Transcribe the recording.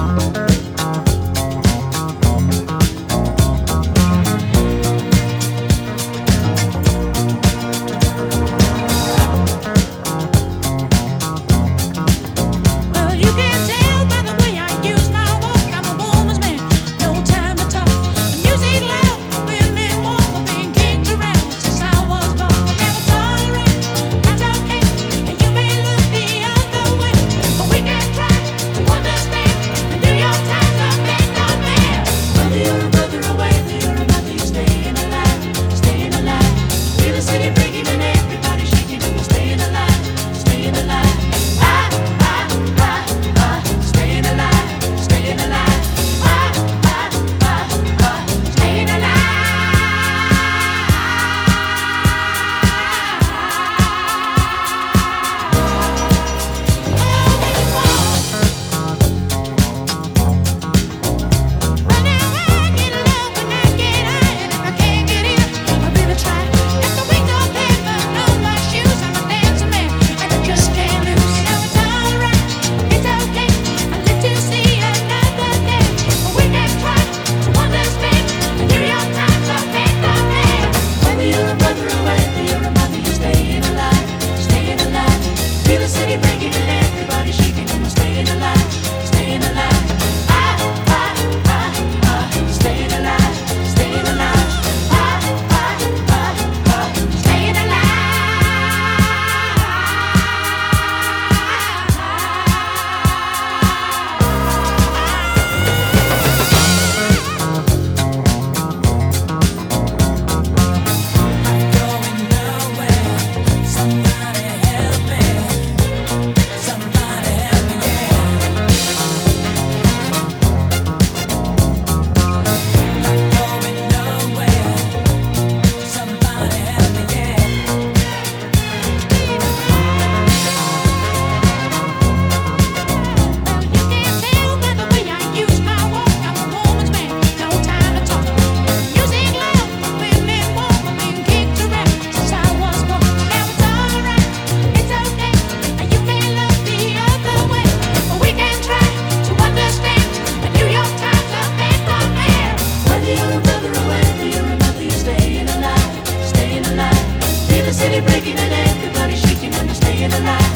Bye. the night.